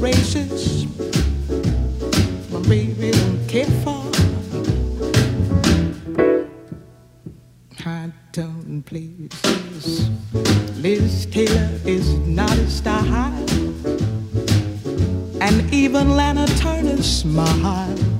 races. My baby don't care for high tone places. Liz Taylor is not a star high, and even Lana Turner smile.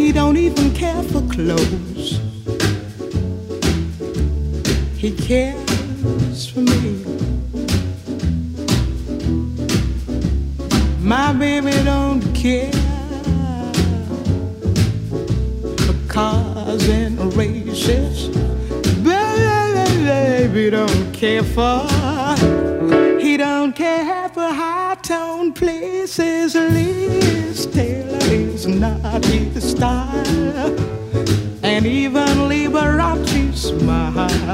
He don't even care for clothes. He cares for me. My baby don't care for cars and races. Baby don't care for. He don't care for high tone places.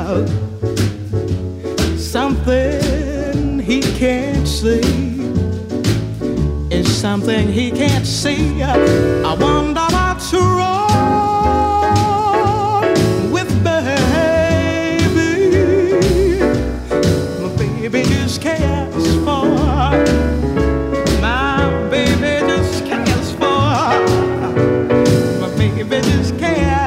about something he can't see. is something he can't see. I wonder what's wrong with baby. My baby just cares for. My baby just cares for. My baby just cares.